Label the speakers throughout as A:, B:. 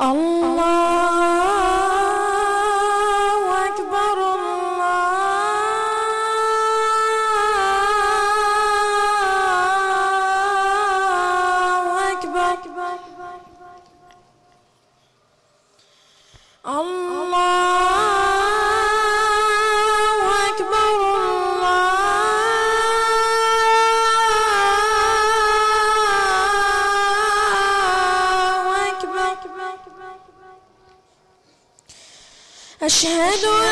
A: الله
B: Shadow.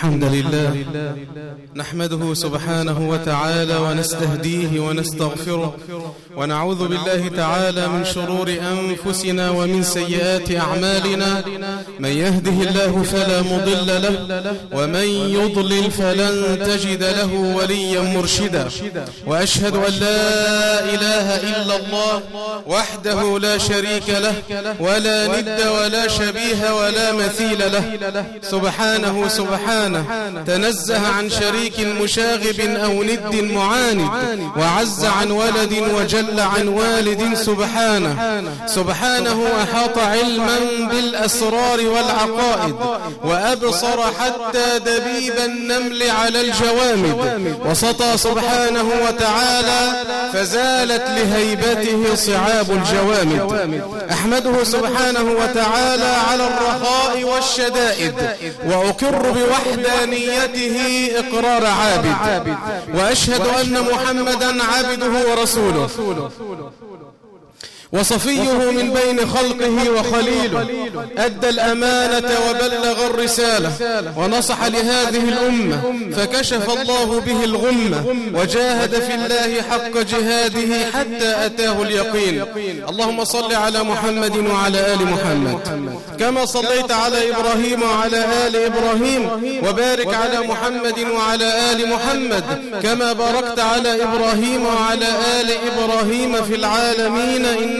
B: الحمد لله. نحمده سبحانه وتعالى ونستهديه ونستغفره ونعوذ بالله تعالى من شرور أنفسنا ومن سيئات أعمالنا. من يهده الله فلا مضل له ومن يضلل فلن تجد له وليا مرشدا. وأشهد أن لا إله إلا الله وحده لا شريك له ولا ند ولا شبيه ولا مثيل له. سبحانه سبحانه. تنزه عن شريك مشاغب أو ند معاند وعز عن ولد وجل عن والد سبحانه. سبحانه أحاط علما بالأسرار والعقائد وأبصر حتى دبيب النمل على الجوامد. وسطى سبحانه وتعالى فزالت لهيبته صعاب الجوامد. أحمده سبحانه وتعالى على الرخاء والشدائد وأقر بوحدانيته إقرار عابد. وأشهد أن محمدا عبده ورسوله. وصفيه من بين خلقه وخليله. أدى الأمانة وبلغ الرسالة. ونصح لهذه الأمة. فكشف الله به الغمة. وجاهد في الله حق جهاده حتى أتاه اليقين. اللهم صل على محمد وعلى آل محمد. كما صليت على إبراهيم وعلى آل إبراهيم وبارك على محمد وعلى آل محمد. كما باركت على إبراهيم وعلى آل إبراهيم في العالمين.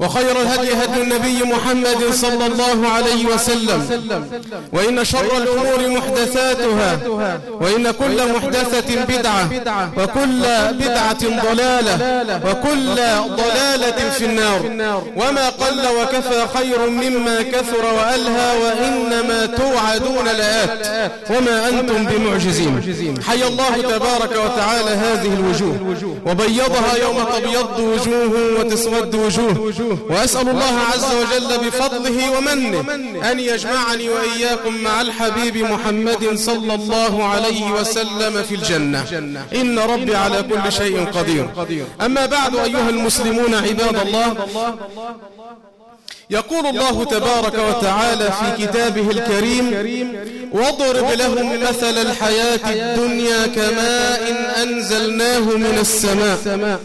B: وخير الهدي هدي النبي محمد صلى الله عليه وسلم. وإن شر الأمور محدثاتها. وإن كل محدثة بدعة. وكل بدعة ضلالة. وكل ضلالة. في النار. وما قل وكفى خير مما كثر وألهى وإنما توعدون لآت. وما أنتم بمعجزين. حي الله تبارك وتعالى هذه الوجوه. وبيضها يوم تبيض وجوه وتسود وجوه. وأسأل الله عز وجل بفضله ومنه أن يجمعني وإياكم مع الحبيب محمد صلى الله عليه وسلم في الجنة. إن ربي على كل شيء قدير. أما بعد أيها المسلمون الله. يقول الله تبارك وتعالى في كتابه الكريم واضرب لهم مثل الحياة الدنيا كماء أنزلناه من السماء.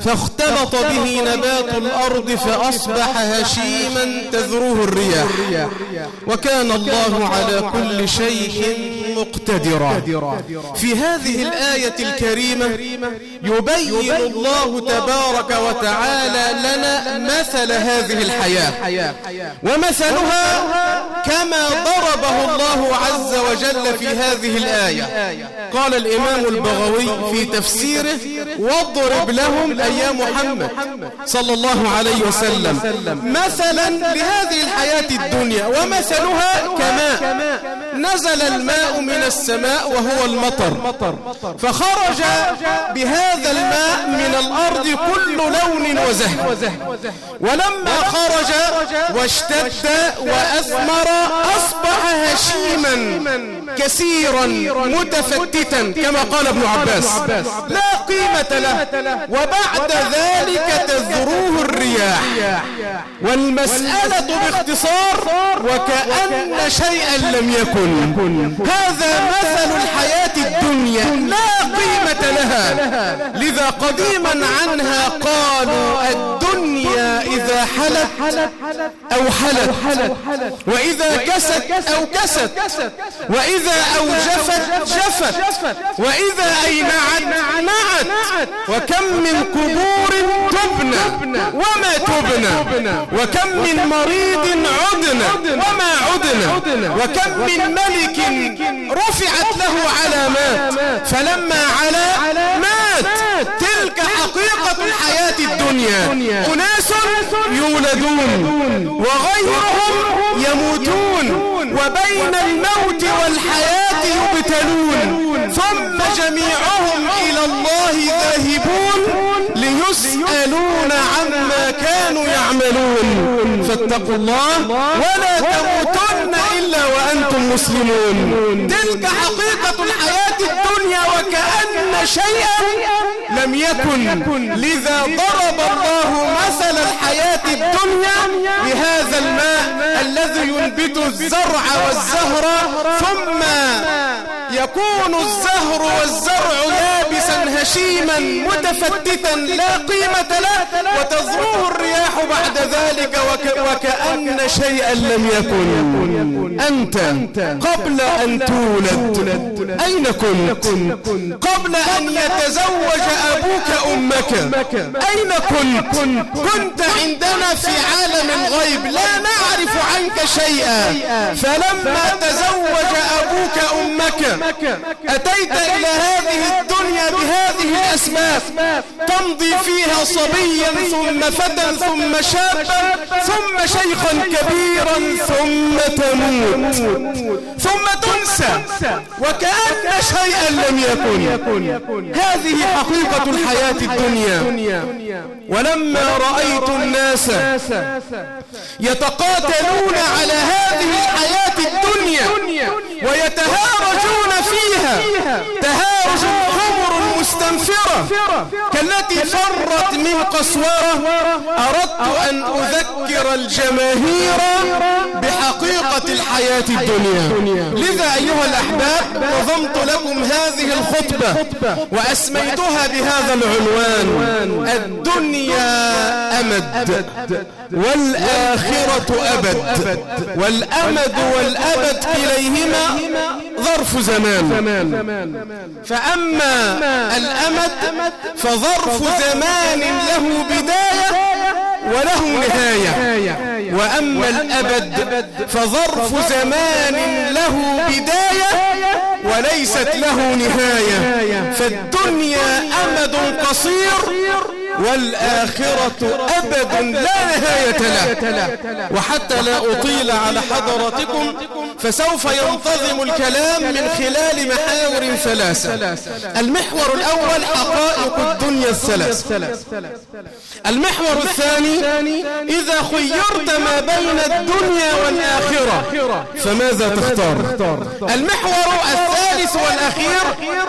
B: فاختلط به نبات الأرض فأصبح هشيما تذروه الرياح. وكان الله على كل شيء مقتدرا. في هذه الآية الكريمة يبين الله تبارك وتعالى لنا مثل هذه الحياة. ومثلها كما ضربه الله عز وجل في هذه الآية. قال الإمام البغوي في تفسيره واضرب لهم أي محمد صلى الله عليه وسلم. مثلا لهذه الحياة الدنيا ومثلها كماء. نزل الماء من السماء وهو المطر. فخرج بهذا الماء من الأرض كل لون وزهر. ولما خرج واشتد وأثمر أصبح هشيما. كثيرا متفتتا كما قال ابن عباس. لا قيمة له. وبعد ذلك تذروه الرياح. والمسألة باختصار وكأن شيئا لم يكن. هذا مثل الحياة الدنيا. لا قيمة لها. لذا قديما عنها قالوا الدنيا إذا حلت أو حلت. وإذا كست أو كست. وإذا أوجفت جفت. وإذا أينعت نعت وكم من قبور تبنى وما تبنى. وكم من مريض عدنا وما عدنا وكم من ملك رفعت له علامات. فلما علا مات حقيقة الحياة الدنيا. أناس يولدون وغيرهم يموتون. وبين الموت والحياة يبتلون. ثم جميعهم إلى الله ذاهبون ليسألون عما كانوا يعملون. فاتقوا الله ولا تموتن إلا وأنتم مسلمون. تلك حقيقة الحياة الدنيا وكأن شيئا لم يكن. لذا ضرب الله مثل الحياة الدنيا بهذا الماء الذي ينبت الزرع والزهر ثم يكون الزهر والزرع يابسا هشيما متفتتا لا قيمة له وتزروه الرياح بعد ذلك وك وكأن شيئا لم يكن. أنت قبل أن تولد. أين كنت؟ قبل أن يتزوج أبوك أمك. أين كنت؟ كنت عندنا في عالم الغيب. لا نعرف عنك شيئا. فلما تزوج أبوك أمك أتيت إلى هذه الدنيا بهذه الأسباب تمضي فيها صبيا ثم فتى ثم شابا ثم شيخا كبيرا ثم تموت. ثم تنسى وكأن شيئا لم يكن. هذه حقيقة الحياة الدنيا. ولما رأيت الناس يتقاتلون على هذه الحياة الدنيا ويتهارجون فيها تهارج حمر مستنفرة. كالتي فرت من قسورة أردت أن أذكر الجماهير بحقيقة الحياة الدنيا. لذا أيها الأحباب نظمت لكم هذه الخطبة وأسميتها بهذا العنوان الدنيا أمد والآخرة أبد والأمد والأبد إليهما ظرف زمان. فأما الأمد فظرف زمان له بداية وله نهاية. وأما الأبد فظرف زمان له بداية وليست له نهاية. فالدنيا أمد قصير والآخرة أبد لا نهاية له. وحتى لا أطيل على حضراتكم فسوف ينتظم الكلام من خلال محاور ثلاثة. المحور الأول حقائق الدنيا الثلاث المحور الثاني إذا خيرت ما بين الدنيا والآخرة فماذا تختار؟ المحور الثالث والأخير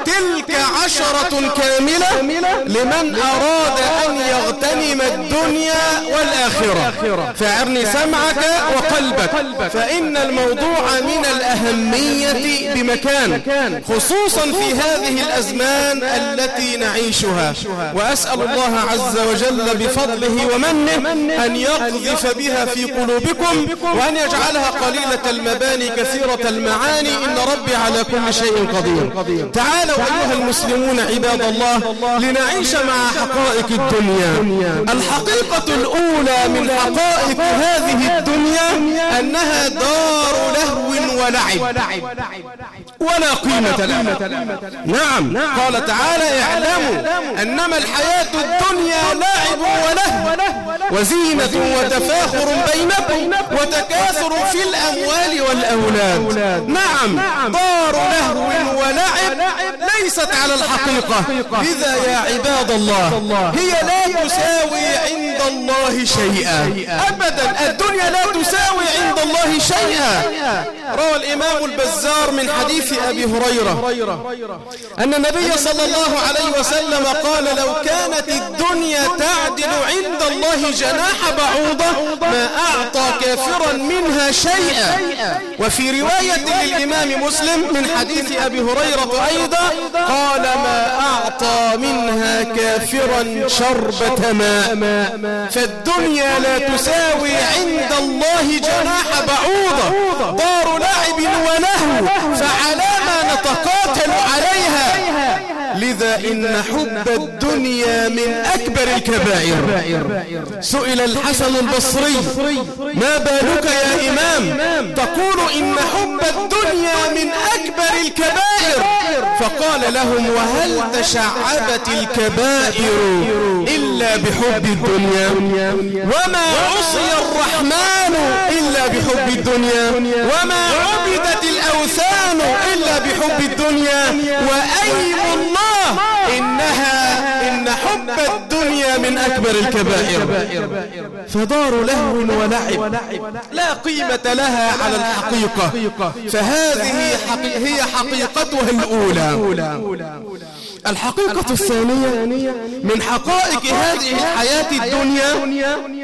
B: تلك عشرة كاملة لمن أراد أن يغتنم الدنيا والآخرة. فأرني سمعك وقلبك. فإن الموضوع من الأهمية بمكان خصوصا في هذه الأزمان التي نعيشها. وأسأل الله عز وجل بفضله ومنه أن يقذف بها في قلوبكم وأن يجعلها قليلة المباني كثيرة المعاني. إن ربي على كل شيء قدير. تعالوا أيها المسلمون عباد الله لنعيش مع حقائق الدنيا. الحقيقة الأولى من حقائق هذه الدنيا أنها دار لهو ولعب. ولا قيمة لها. نعم. قال تعالى اعلموا أنما الحياة الدنيا لعب وله وزينة وتفاخر بينكم وتكاثر في الأموال والأولاد. نعم. دار لهو ولعب ليست على الحقيقة. لذا يا عباد الله هي لا تساوي عند الله شيئا. أبدا الدنيا لا تساوي عند الله شيئا. روى الإمام البزار من حديث أبي هريرة أن النبي صلى الله عليه وسلم قال لو كانت الدنيا تعدل عند الله جناح بعوضة ما أعطى كافرا منها شيئا. وفي رواية للإمام مسلم من حديث أبي هريرة أيضا قال ما أعطى منها كافرا شربة ماء. فالدنيا لا تساوي عند الله جناح بعوضة. دار لعب ولهو فعلى ما نتقاتل عليها. لذا إن حب الدنيا من أكبر الكبائر. سئل الحسن البصري ما بالك يا إمام؟ تقول إن حب الدنيا من أكبر الكبائر. فقال لهم وهل تشعبت الكبائر إلا بحب الدنيا؟ وما عصي الرحمن إلا بحب الدنيا؟ وما عبدت بحب الدنيا وأيم الله. إنها إن حب الدنيا من أكبر الكبائر. فدار لهو ولعب. لا قيمة لها على الحقيقة. فهذه حقي هي حقيقتها الأولى. الحقيقة الثانية من حقائق هذه الحياة الدنيا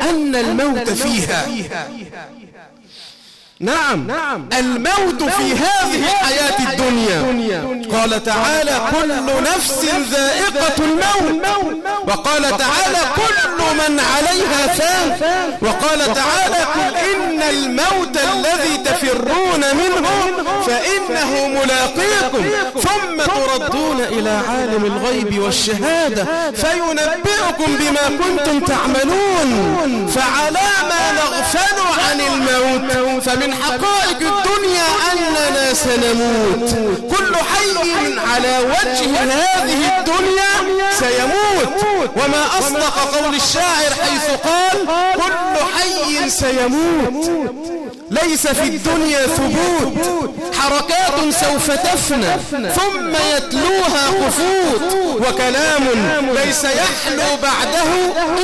B: أن الموت فيها. نعم. الموت في هذه الحياة الدنيا. قال تعالى كل نفس ذائقة الموت. وقال تعالى كل من عليها فان. وقال تعالى قل إن الموت الذي تفرون منه فإنه ملاقيكم. ثم تردون إلى عالم الغيب والشهادة. فينبئكم بما كنتم تعملون. فعلى ما نغفل عن الموت. فمن حقائق الدنيا. أننا سنموت. كل حي على وجه هذه الدنيا سيموت. وما أصدق قول الشاعر حيث قال كل حي سيموت. ليس في الدنيا ثبوت. حركات سوف تفنى ثم يتلوها خفوت. وكلام ليس يحلو بعده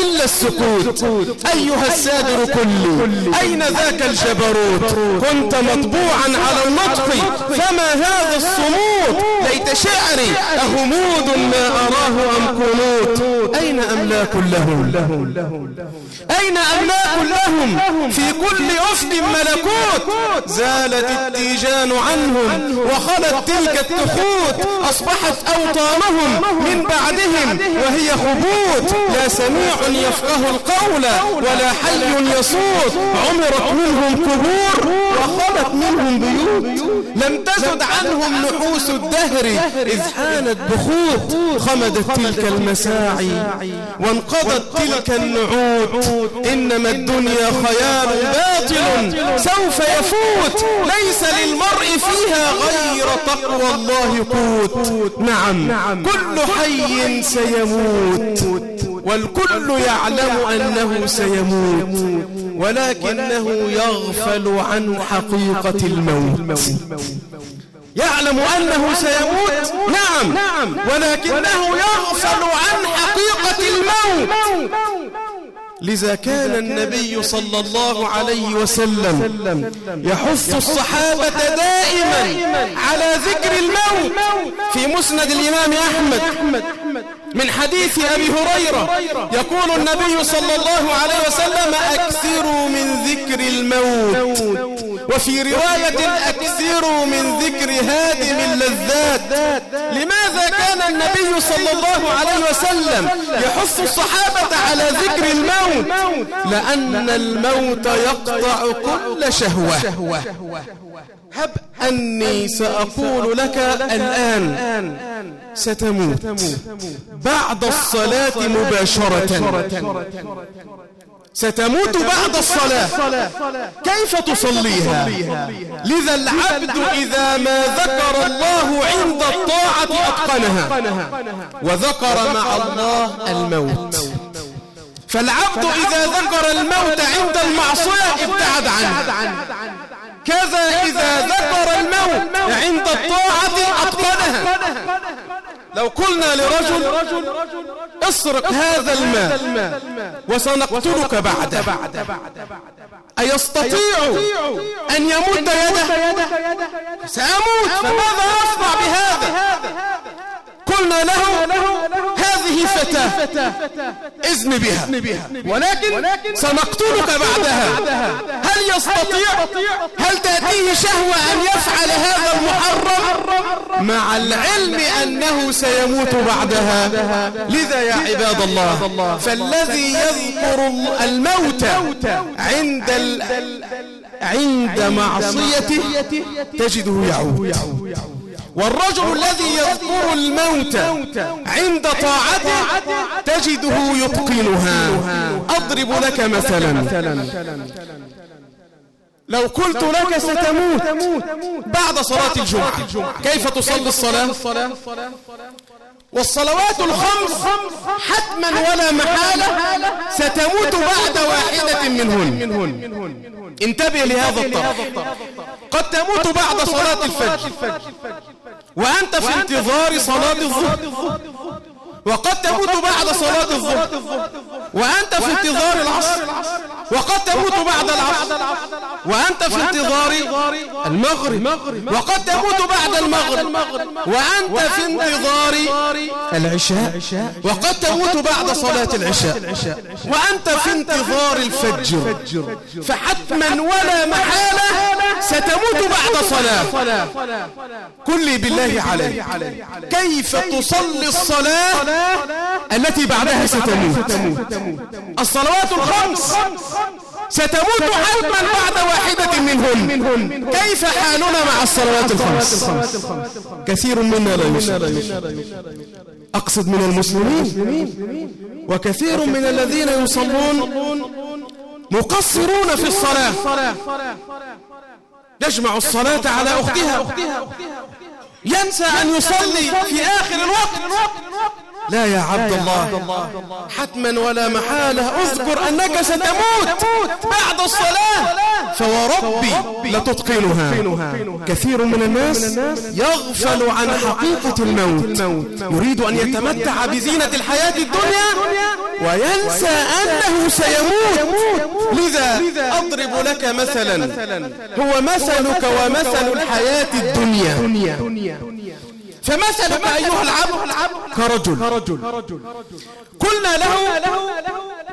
B: إلا السكوت. أيها السادر كلي أين ذاك الجبروت؟ كنت مطبوعا على النطق. فما هذا الصمود؟ ليت شعري. أهمود ما أراه أم قنوت؟ أين أملاك لهم؟ أين أملاك لهم؟ في كل أفق ملكوت. زالت التيجان عنهم وخلت تلك التخوت. أصبحت أوطانهم من بعدهم وهي خبوت. لا سميع يفقه القول ولا حي يصوت. عمرت منهم قبور. وخلت منهم بيوت لم تزد عنهم نحوس الدهر إذ حانت بخوت خمدت تلك المساعي. وانقضت تلك النعود. إنما الدنيا خيال باطل سوف يفوت. ليس للمرء فيها غير تقوى الله قوت. نعم. كل حي سيموت. والكل يعلم أنه سيموت ولكنه يغفل عن حقيقة الموت. يعلم أنه سيموت؟ نعم. ولكنه يغفل عن حقيقة الموت. لذا كان النبي صلى الله عليه وسلم يحث الصحابة دائما على ذكر الموت في مسند الإمام أحمد. من حديث أبي هريرة. يقول النبي صلى الله عليه وسلم أكثروا من ذكر الموت. وفي رواية أكثروا من ذكر هادم اللذات. لماذا كان النبي صلى الله عليه وسلم يحث الصحابة على ذكر الموت؟ لأن الموت يقطع كل شهوة. هب أني سأقول لك الآن ستموت. بعد الصلاة مباشرة. ستموت بعد الصلاة. كيف تصليها؟ لذا العبد إذا ما ذكر الله عند الطاعة أتقنها. وذكر مع الله الموت. فالعبد إذا ذكر الموت عند المعصية ابتعد عنه. كذا إذا ذكر الموت عند الطاعة أتقنها. لو قلنا لرجل اسرق هذا المال وسنقتلك بعده. أيستطيع أن يمد يده؟ سأموت فماذا أصنع بهذا؟ قلنا له هذه فتاة إذن بها. ولكن سنقتلك بعدها. هل يستطيع؟ هل تأتيه شهوة أن يفعل هذا المحرم؟ مع العلم أنه سيموت بعدها. لذا يا عباد الله فالذي يذكر الموت عند عند معصيته تجده يعود. والرجل الذي يذكر الموت عند طاعته تجده يتقنها. أضرب لك مثلا. لو قلت لك ستموت. بعد صلاة الجمعة. كيف تصلي الصلاة؟ والصلوات الخمس حتما ولا محالة ستموت بعد واحدة منهن. انتبه لهذا الطرف. قد تموت بعد صلاة الفجر. وأنت في انتظار صلاة الظهر. وقد تموت بعد صلاة الظهر. وأنت في انتظار العصر. وقد تموت بعد العصر. وأنت في انتظار المغرب. وقد تموت بعد المغرب. وأنت في انتظار العشاء. وقد تموت بعد صلاة العشاء. وأنت في انتظار الفجر. فحتما ولا محالة ستموت بعد صلاة. قل لي بالله عليك كيف تصلي الصلاة؟ التي بعدها ستموت. الصلوات الخمس ستموت حتما بعد واحدة منهن كيف حالنا مع الصلوات الخمس؟ كثير منا لا يصلي. أقصد من المسلمين. وكثير من الذين يصلون مقصرون في الصلاة. يجمع الصلاة على أختها. ينسى أن يصلي في آخر الوقت. لا يا عبد الله. حتما ولا محالة. اذكر أنك ستموت بعد الصلاة. فوربي لتتقنها كثير من الناس يغفل عن حقيقة الموت. يريد أن يتمتع بزينة الحياة الدنيا وينسى أنه سيموت. لذا أضرب لك مثلا. هو مثلك ومثل الحياة الدنيا. فمثلك أيها العبد كرجل. قلنا له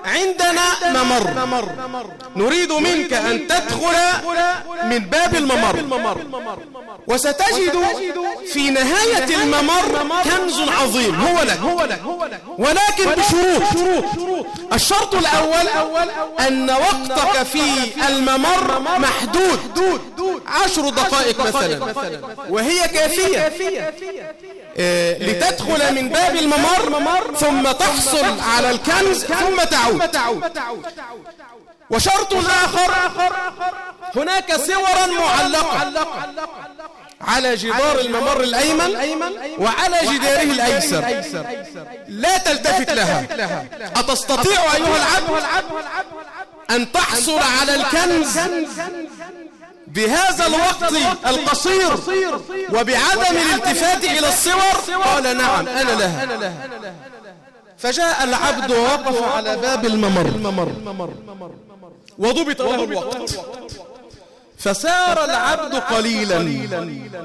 B: عندنا ممر. نريد منك أن تدخل من باب الممر. وستجد في نهاية الممر كنز عظيم. هو لك. ولكن بشروط. الشرط الأول أن وقتك في الممر محدود. عشر دقائق مثلا. وهي كافية. لتدخل من باب الممر ثم تحصل على الكنز ثم تعود. وشرط آخر هناك صورا معلقة على جدار الممر الأيمن وعلى جداره الأيسر. لا تلتفت لها. أتستطيع أيها العبد أن تحصل على الكنز بهذا الوقت القصير وبعدم الالتفات إلى الصور قال نعم أنا لها. فجاء العبد ووقف على باب الممر. وضبط له الوقت. فسار العبد قليلا.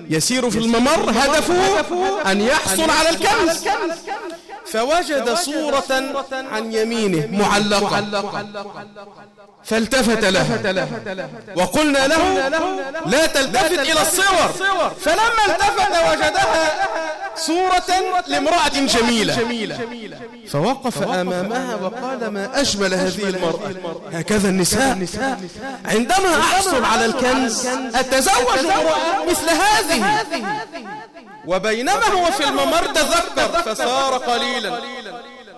B: يسير في الممر هدفه أن يحصل على الكنز. فوجد صورة عن يمينه معلقة. فالتفت لها. وقلنا له لا تلتفت إلى الصور. فلما التفت وجدها صورة لامرأة جميلة. فوقف أمامها وقال ما أجمل هذه المرأة. هكذا النساء. عندما أحصل على الكنز أتزوج امرأة مثل هذه. وبينما هو في الممر تذكر فسار قليلا.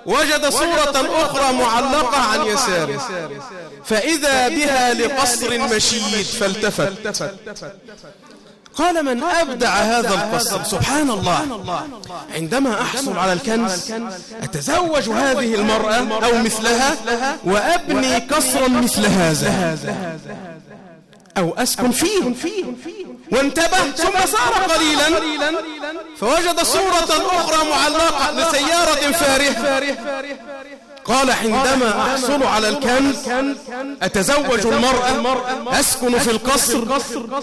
B: وجد صورة أخرى معلقة عن يساره. فإذا بها لقصر مشيد فالتفت. قال من أبدع هذا القصر. سبحان الله. عندما أحصل على الكنز أتزوج هذه المرأة أو مثلها وأبني قصرا مثل هذا. أو أسكن فيه. وانتبه ثم سار قليلا. فوجد صورة أخرى معلقة لسيارة فارهة قال عندما أحصل على الكنز أتزوج المرأة أسكن في القصر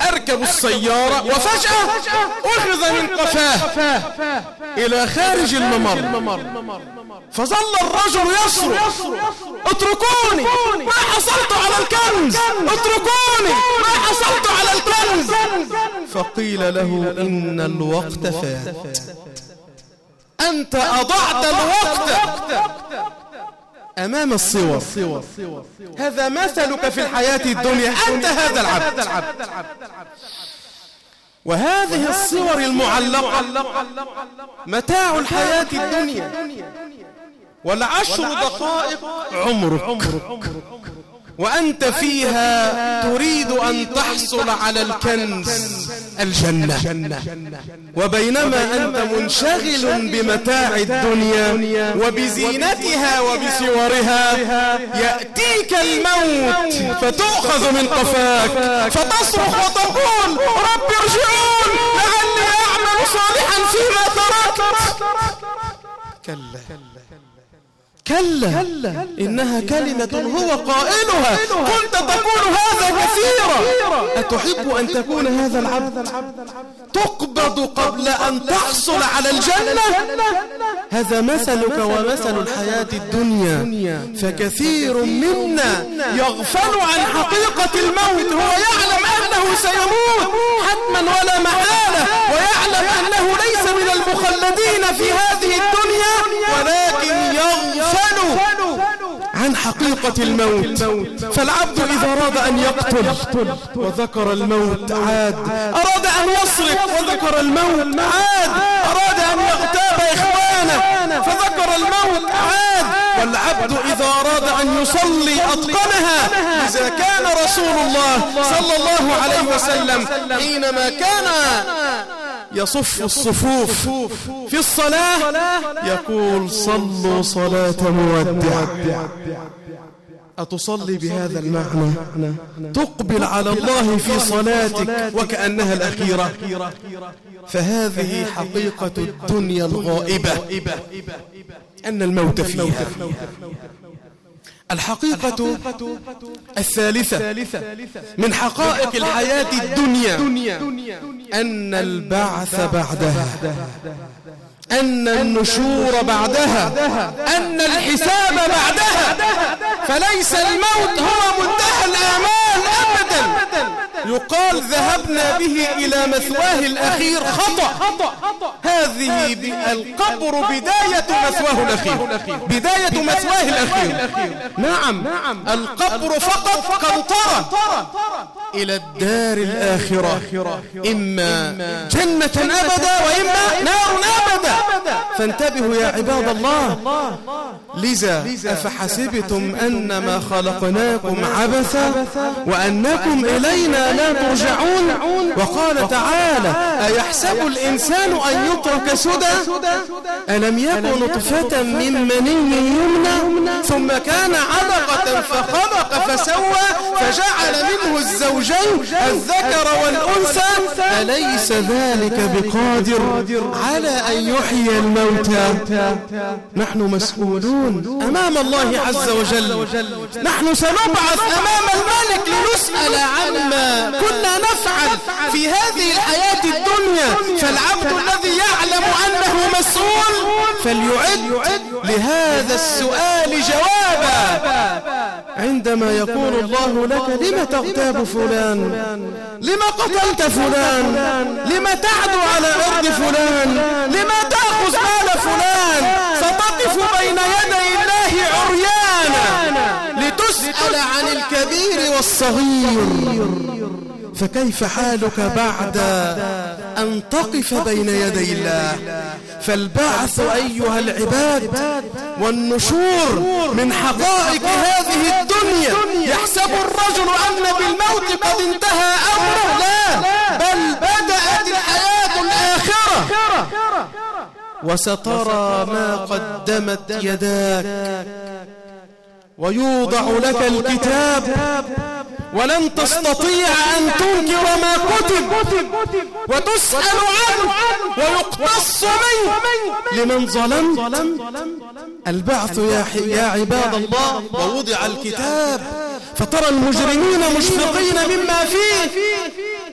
B: أركب السيارة وفجأة أخذ من قفاه إلى خارج الممر. فظل الرجل يصرخ اتركوني. ما حصلت على الكنز. اتركوني. ما حصلت على الكنز. فقيل له إن الوقت فات. أنت أضعت الوقت. أمام الصور. هذا مثلك في الحياة الدنيا. أنت هذا العبد. وهذه الصور المعلقة متاع الحياة الدنيا. والعشر دقائق عمرك. وأنت فيها تريد أن تحصل على الكنز. الجنة. وبينما أنت منشغل بمتاع الدنيا وبزينتها وبصورها يأتيك الموت فتؤخذ من قفاك فتصرخ وتقول رب ارجعون لعلي أعمل صالحا فيما تركت. كلا. كلا. إنها كلمة هو قائلها. كنت تقول هذا كثيرا. أتحب أن تكون هذا العبد؟ تقبض قبل أن تحصل على الجنة. هذا مثلك ومثل الحياة الدنيا. فكثير منا يغفل عن حقيقة الموت. هو يعلم أنه سيموت. حتما ولا محالة. ويعلم أنه ليس من المخلدين في هذه الدنيا. ولكن يغفل عن حقيقة الموت. فالعبد إذا أراد أن يقتل وذكر الموت عاد. أراد أن يسرق وذكر الموت عاد. أراد أن يغتاب إخوانه فذكر الموت عاد. والعبد إذا أراد أن يصلي أتقنها. إذا كان رسول الله صلى الله عليه وسلم حينما كان يصف الصفوف في الصلاة يقول صلوا صلاة مودع أتصلي بهذا المعنى؟ تقبل على الله في صلاتك وكأنها الأخيرة. فهذه حقيقة الدنيا الغائبة أن الموت فيها. الحقيقة الثالثة من حقائق الحياة الدنيا. أن البعث بعدها أن النشور بعدها أن الحساب بعدها فليس الموت هو منتهى الآمال أبدا. يقال ذهبنا به إلى مثواه الأخير خطأ. هذه القبر بداية مثواه الأخير. بداية مثواه الأخير. نعم. القبر فقط قنطرة إلى الدار الآخرة. إما جنة أبدا وإما نار أبدا. فانتبهوا يا عباد الله. لذا أفحسبتم أنما خلقناكم عبثا وأنكم إلينا لا ترجعون. وقال تعالى أيحسب الإنسان أن يترك سدى؟ ألم يكن نطفة من مني يمنى؟ ثم كان علقة فخلق فسوى فجعل منه الزوجين الذكر والأنثى. أليس ذلك بقادر؟ على أن يحيي الموتى. نحن مسؤولون أمام الله عز وجل. نحن سنبعث أمام الملك لنسأل عما كنا نفعل في هذه الحياة الدنيا. فالعبد الذي يعلم أنه مسؤول فليعد لهذا السؤال جوابا. عندما يقول الله لك لم تغتاب فلان؟ لم قتلت فلان؟ لم تعدو على أرض فلان؟ لم مال فلان. فتقف بين يدي الله عريانا لتسأل عن الكبير والصغير. فكيف حالك بعد أن تقف بين يدي الله؟ فالبعث أيها العباد والنشور من حقائق هذه الدنيا. يحسب الرجل أن بالموت قد انتهى أمره. لا بل بدأت الحياة الآخرة. وسترى ما قدمت يداك. ويوضع لك الكتاب. ولن تستطيع أن تنكر ما كتب. وتسأل عنه ويقتص منه. لمن ظلم البعث يا, عباد الله. ووضع الكتاب. فترى المجرمين مشفقين مما فيه.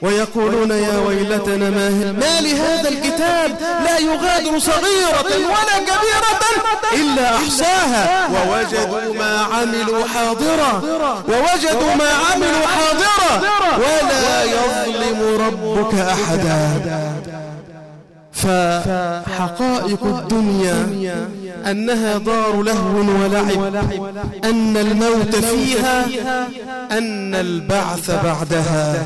B: ويقولون يا ويلتنا ما, ما لهذا الكتاب؟ لا يغادر صغيرة ولا كبيرة إلا أحصاها. ووجدوا ما عملوا حاضرا ووجدوا ما عملوا حاضرا ولا يظلم ربك أحدا. فحقائق الدنيا أنها دار لهو ولعب أن الموت فيها أن البعث بعدها.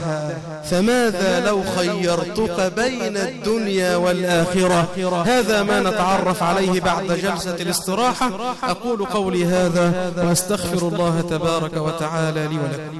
B: فماذا لو خيرتك بين الدنيا والآخرة؟ هذا ما نتعرف عليه بعد جلسة الاستراحة. أقول قولي هذا وأستغفر الله تبارك وتعالى لي ولكم.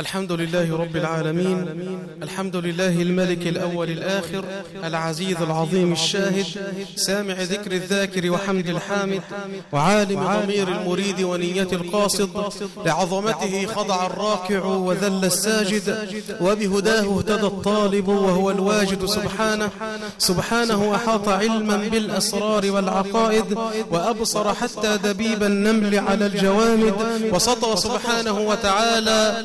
B: الحمد لله رب العالمين الحمد لله الملك الأول الآخر العزيز العظيم الشاهد سامع ذكر الذاكر وحمد الحامد وعالم ضمير المريد ونية القاصد لعظمته خضع الراكع وذل الساجد وبهداه اهتدى الطالب وهو الواجد سبحانه سبحانه أحاط علما بالأسرار والعقائد وأبصر حتى دبيب النمل على الجوامد وسطى سبحانه وتعالى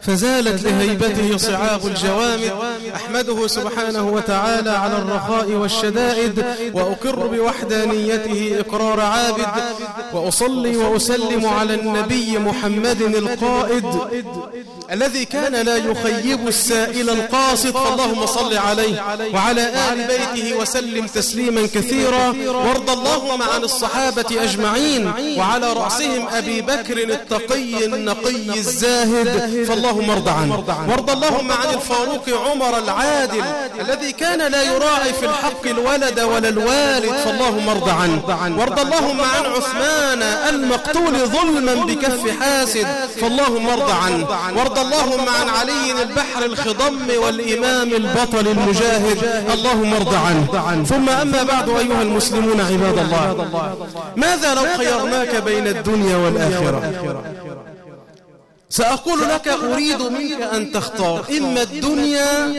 B: فزالت لهيبته صعاب الجوامد أحمده سبحانه وتعالى على الرخاء والشدائد وأقر بوحدانيته إقرار عابد وأصلي وأسلم على النبي محمد القائد الذي كان لا يخيب السائل القاصد. فاللهم صل عليه وعلى آل بيته وسلم تسليما كثيرا. وارض اللهم عن الصحابة أجمعين وعلى رأسهم أبي بكر التقي النقي الزاهد. فاللهم ارض عنه. وارض اللهم عن الفاروق عمر العادل الذي كان لا يراعي في الحق الولد ولا الوالد فاللهم ارض عنه. وارض اللهم عن عثمان المقتول ظلما بكف حاسد. فاللهم ارض عنه. وارض اللهم عن علي البحر الخضم والإمام البطل المجاهد. اللهم ارض عنه. ثم أما بعد أيها المسلمون عباد الله. ماذا لو خيرناك بين الدنيا والآخرة؟ سأقول لك أريد منك أن تختار إما الدنيا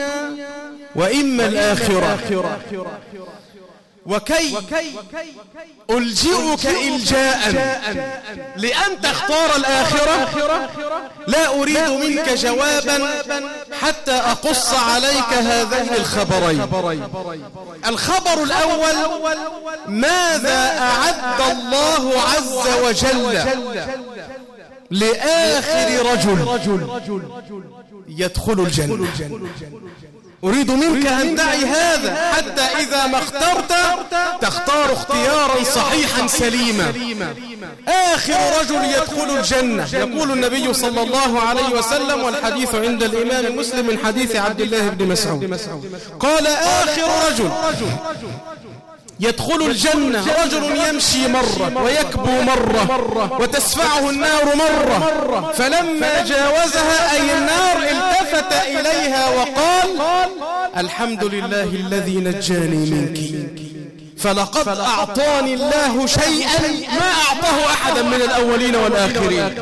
B: وإما الآخرة. وكي ألجئك إلجاء. لأن تختار الآخرة. لا أريد منك جوابا حتى أقص عليك هذين الخبرين. الخبر الأول ماذا أعد الله عز وجل؟ لآخر رجل يدخل الجنة. أريد منك أن تعي هذا حتى إذا ما اخترت تختار اختيارا صحيحا سليما. آخر رجل يدخل الجنة. يقول النبي صلى الله عليه وسلم والحديث عند الإمام مسلم من حديث عبد الله بن مسعود. قال آخر رجل. يدخل الجنة رجل يمشي مرة ويكبو مرة وتسفعه النار مرة فلما جاوزها أي النار التفت إليها وقال الحمد لله الذي نجاني منك. فلقد أعطاني الله شيئا ما أعطاه أحدا من الأولين والآخرين.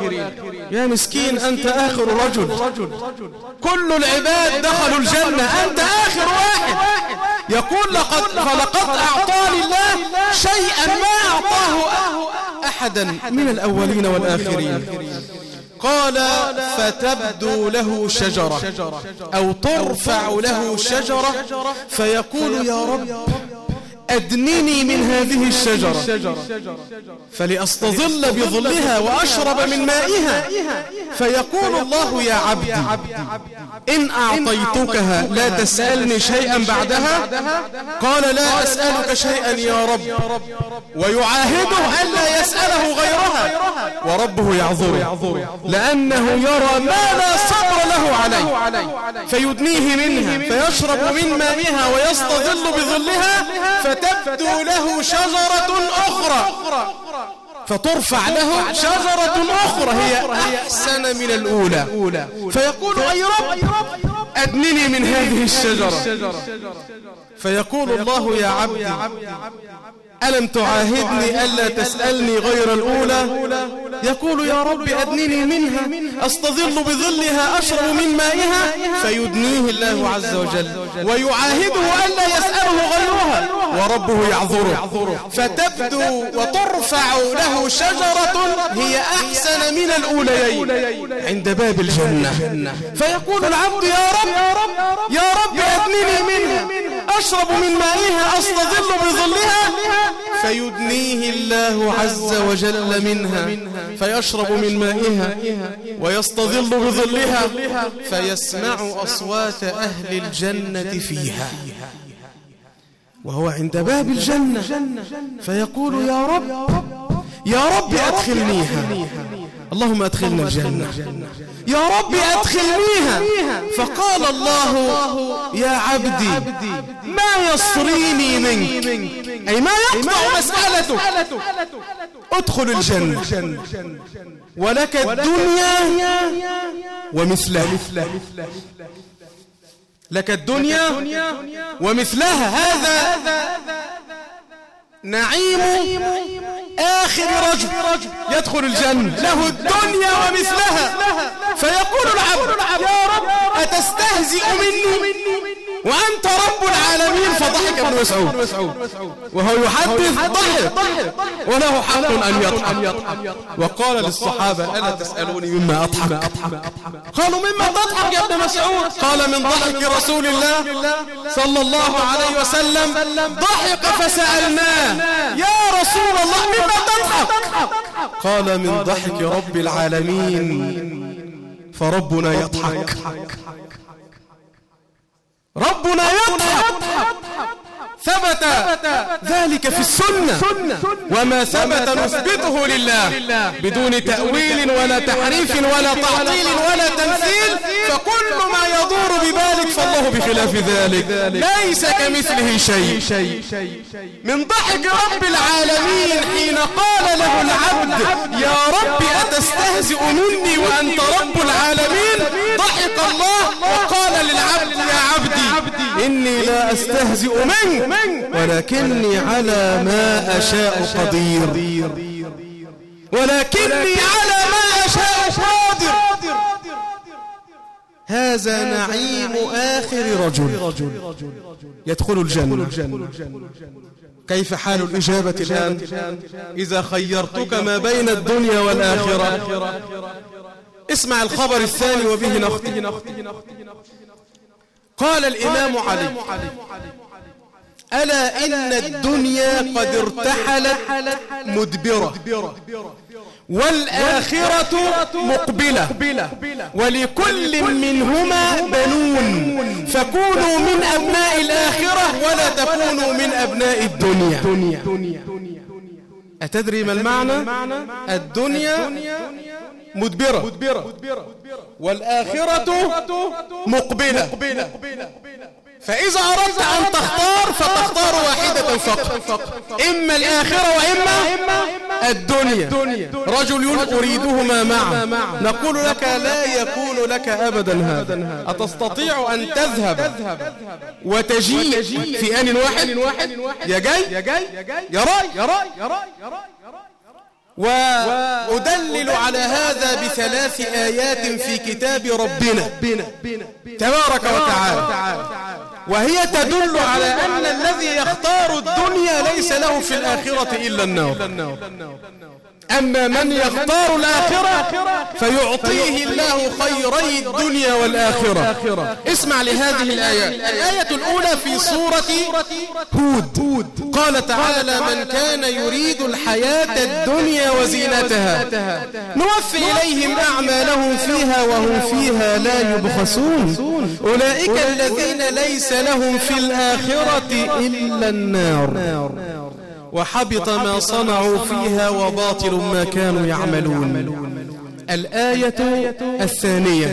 B: يا مسكين أنت آخر رجل. كل العباد دخلوا الجنة أنت آخر واحد. يقول لقد فلقد أعطاني الله شيئا ما أعطاه أحدا من الأولين والآخرين. قال فتبدو له شجرة أو ترفع له شجرة فيقول يا رب أدنني من هذه الشجرة. فلأستظل بظلها وأشرب من مائها. فيقول الله يا عبدي إن أعطيتكها لا تسألني شيئا بعدها. قال لا أسألك شيئا يا رب. ويعاهده ألا يسأله غيرها. وربه يعذره. لأنه يرى ما لا صبر له عليه. فيدنيه منها. فيشرب من مائها ويستظل بظلها. فتبدو له شجرة أخرى. فترفع له شجرة أخرى. هي أحسن من الأولى. فيقول أي رب أدنني من هذه الشجرة. فيقول الله يا عبدي ألم تعاهدني ألا تسألني غير الأولى؟ يقول يا رب أدنني منها أستظل بظلها أشرب من مائها فيدنيه الله عز وجل. ويعاهده ألا يسأله غيرها. وربه يعذره. فتبدو وترفع له شجرة هي أحسن من الأوليين. عند باب الجنة. فيقول العبد يا رب يا رب أدنني منها. أشرب من مائها أستظل بظلها. فيدنيه الله عز وجل منها. فيشرب من مائها ويستظل بظلها. فيسمع أصوات أهل الجنة فيها. وهو عند باب الجنة. فيقول يا رب يا رب أدخلنيها. اللهم أدخلنا الجنة. يا رب أدخلنيها. فقال الله يا عبدي ما يصريني منك؟ أي ما يقطع مسألته. أدخل الجنة. ولك الدنيا ومثلها. لك الدنيا ومثلها. هذا. نعيم آخر رجل يدخل الجنة. له الدنيا ومثلها. فيقول العبد يا رب أتستهزئ مني؟ وأنت رب العالمين فضحك ابن مسعود. وهو يحدث ضحك. وله حق أن يضحك. وقال للصحابة ألا تسألوني مما أضحك؟ قالوا مما تضحك يا ابن مسعود؟ قال من ضحك رسول الله صلى الله عليه وسلم ضحك فسألناه. يا رسول الله مما تضحك؟ قال من ضحك رب العالمين فربنا يضحك. ربنا يضحك ثبت ذلك في السنة. وما ثبت نثبته لله. بدون تأويل ولا تحريف ولا تعطيل ولا تمثيل فكل ما يدور ببالك فالله بخلاف ذلك. ليس كمثله شيء. من ضحك رب العالمين حين قال له العبد يا رب أتستهزئ مني وأنت رب العالمين؟ ضحك الله وقال للعبد يا عبدي إني لا أستهزئ منك ولكني على ما أشاء قدير. ولكني على ما أشاء قادر. هذا نعيم آخر رجل. يدخل الجنة. كيف حال الإجابة الآن؟ إذا خيرتك ما بين الدنيا والآخرة. اسمع الخبر الثاني وبه نختم. قال الإمام علي ألا إن الدنيا قد ارتحلت مدبرة. والآخرة مقبلة. ولكل منهما بنون. فكونوا من أبناء الآخرة ولا تكونوا من أبناء الدنيا. أتدري ما المعنى؟ الدنيا مدبرة. والآخرة مقبلة. فإذا أردت أن تختار فتختار واحدة فقط. إما الآخرة وإما الدنيا. رجل أريدهما معا. نقول لك لا يكون لك أبدا هذا. أتستطيع أن تذهب وتجيء في آن واحد؟ يا جاي؟ يا راي يا راي يا راي؟ وأدلل على هذا بثلاث آيات في كتاب ربنا. تبارك وتعالى. وهي تدل على أن الذي يختار الدنيا ليس له في الآخرة إلا النار. أما من يختار الآخرة فيعطيه الله خيري الدنيا والآخرة. اسمع لهذه الآيات الآية. الأولى في سورة هود. قال تعالى من كان يريد الحياة الدنيا وزينتها. نوفي إليهم أعمالهم فيها وهم فيها لا يبخسون. أولئك الذين ليس لهم في الآخرة إلا النار. وحبط ما صنعوا فيها وباطل ما كانوا يعملون. الآية الثانية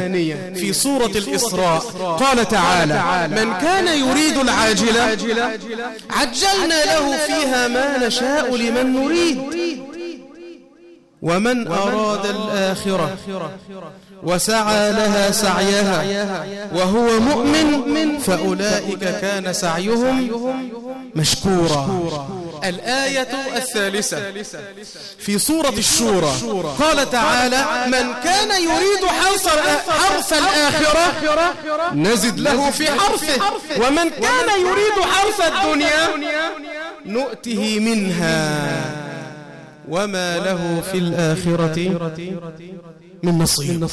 B: في سورة الإسراء. قال تعالى من كان يريد العاجلة عجلنا له فيها ما نشاء لمن نريد. ومن أراد الآخرة وسعى لها سعيها وهو مؤمن فأولئك كان سعيهم مشكورا. الآية الثالثة. في سورة الشورى قال تعالى من كان يريد حرث حرث الآخرة نزد له في حرثه. ومن كان يريد حرث الدنيا نؤته منها. وما له في الآخرة من نصيب.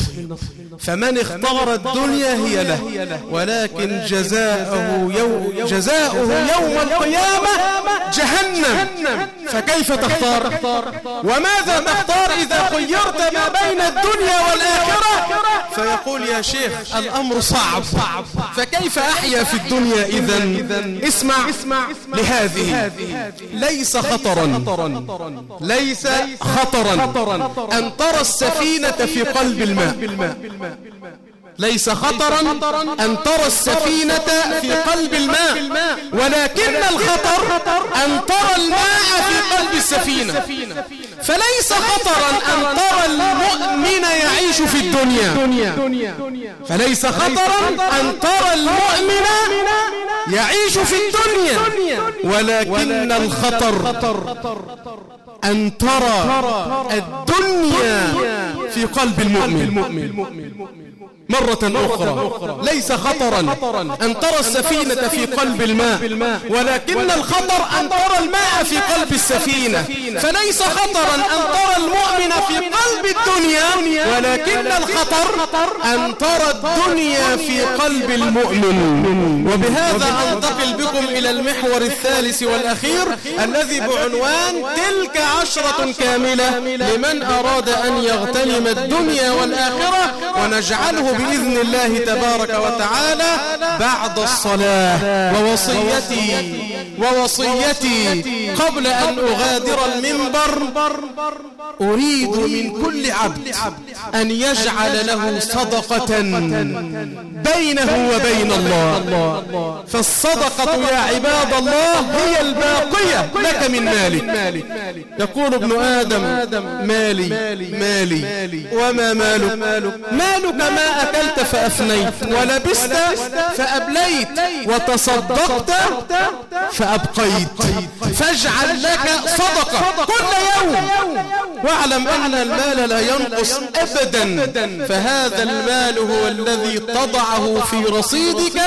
B: فمن اختار الدنيا هي له. ولكن جزاؤه يوم, جزاؤه يوم القيامة جهنم. فكيف تختار؟ وماذا تختار إذا خيرت ما بين الدنيا والآخرة؟ فيقول يا شيخ الأمر صعب. فكيف أحيا في الدنيا إذا اسمع لهذه. ليس خطرا. ليس خطرا. أن ترى السفينة في قلب الماء. ليس خطرا أن ترى السفينة في قلب الماء ولكن الخطر أن ترى الماء في قلب السفينة. فليس خطرا أن ترى المؤمن يعيش في الدنيا. فليس خطرا أن ترى المؤمن يعيش في الدنيا. ولكن الخطر أن ترى الدنيا في قلب المؤمن. مرة أخرى. ليس خطرا أن ترى السفينة في قلب الماء. ولكن الخطر أن ترى الماء في قلب السفينة. فليس خطرا أن ترى المؤمن في قلب الدنيا. ولكن الخطر أن ترى الدنيا في قلب المؤمن. وبهذا أنتقل بكم إلى المحور الثالث والأخير الذي بعنوان تلك عشرة كاملة لمن أراد أن يغتنم الدنيا والآخرة ونجعله بإذن الله تبارك وتعالى بعد الصلاة ووصيتي ووصيتي قبل أن أغادر المنبر أريد من كل عبد أن يجعل له صدقة بينه وبين الله. فالصدقة يا عباد الله هي الباقية لك من مالك يقول ابن آدم مالي مالي. وما مالك؟ مالك ما أكلت فأفنيت ولبست فأبليت وتصدقت فأبقيت. فاجعل لك صدقة كل يوم. واعلم أن المال لا ينقص أبدا. فهذا المال هو الذي تضعه في رصيدك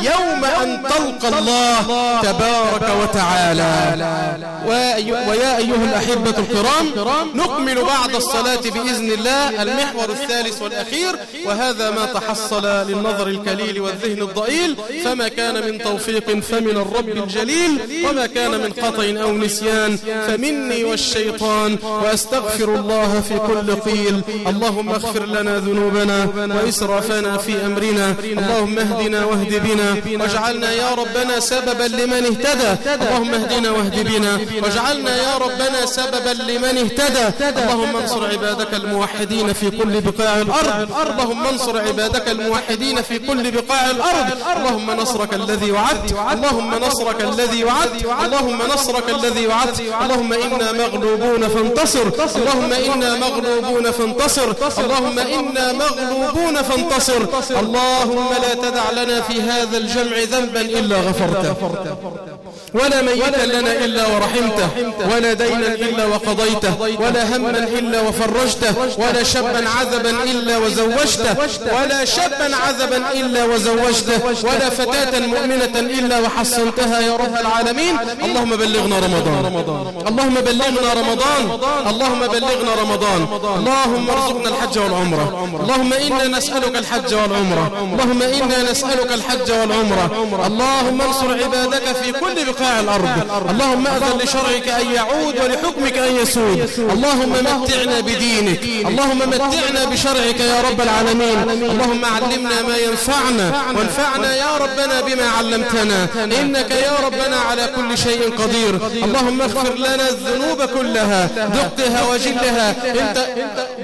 B: يوم أن تلقى الله تبارك وتعالى. ويا أيها الأحبة الكرام نكمل بعد الصلاة بإذن الله المحور الثالث والأخير وهذا ما تحصل للنظر الكليل والذهن الضئيل فما كان من توفيق فمن الرب الجليل وما كان من قطع أو نسيان فمني والشيطان وأستغفر الله في كل قيل. اللهم اغفر لنا ذنوبنا وإسرافنا في أمرنا. اللهم اهدنا واهد بنا. واجعلنا يا ربنا سببا لمن اهتدى. اللهم اهدنا واهد بنا. واجعلنا يا ربنا سببا لمن اهتدى. اللهم انصر عبادك الموحدين في كل بقاع الأرض. اللهم انصر عبادك الموحدين في كل بقاع الأرض. اللهم نصرك الذي وعدت. اللهم نصرك الذي وعدت. اللهم نصرك الذي وعدت. اللهم إنا مغلوبون فانتصر. اللهم إنا مغلوبون فانتصر. اللهم إنا مغلوبون فانتصر. اللهم لا تدع لنا في هذا الجمع ذنبا إلا غفرته. ولا ميتا لنا إلا ورحمته ولا دينا إلا وقضيته ولا هما إلا وفرجته ولا شابا عذبا إلا وزوجته ولا شابا عذبا إلا وزوجته ولا فتاة مؤمنة إلا وحصنتها يا رب العالمين. اللهم بلغنا رمضان اللهم بلغنا رمضان اللهم بلغنا رمضان. اللهم ارزقنا الحج والعمرة اللهم إنا نسألك الحج والعمرة اللهم إنا نسألك الحج والعمرة. اللهم انصر عبادك في كل بقاع الأرض. اللهم أذن لشرعك أن يعود ولحكمك أن يسود. اللهم متعنا بدينك. اللهم متعنا بشرعك يا رب العالمين. اللهم علمنا ما ينفعنا. وانفعنا يا ربنا بما علمتنا. إنك يا ربنا على كل شيء قدير. اللهم اغفر لنا الذنوب كلها. دقها وجلها. انت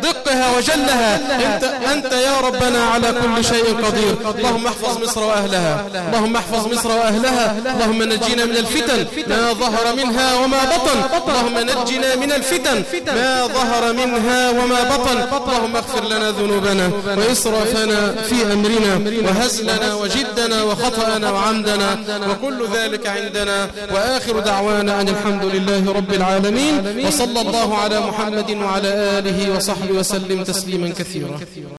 B: دقها وجلها. انت, أنت يا ربنا على كل شيء قدير. اللهم احفظ مصر وأهلها. اللهم احفظ مصر وأهلها. اللهم نجينا من الفتن ما ظهر منها وما بطن. اللهم نجنا من الفتن ما ظهر منها وما بطن. اللهم اغفر لنا ذنوبنا وإسرافنا في أمرنا وهزلنا وجدنا وخطأنا وعمدنا وكل ذلك عندنا. وآخر دعوانا أن الحمد لله رب العالمين. وصلى الله على محمد وعلى آله وصحبه وسلم تسليما كثيرا.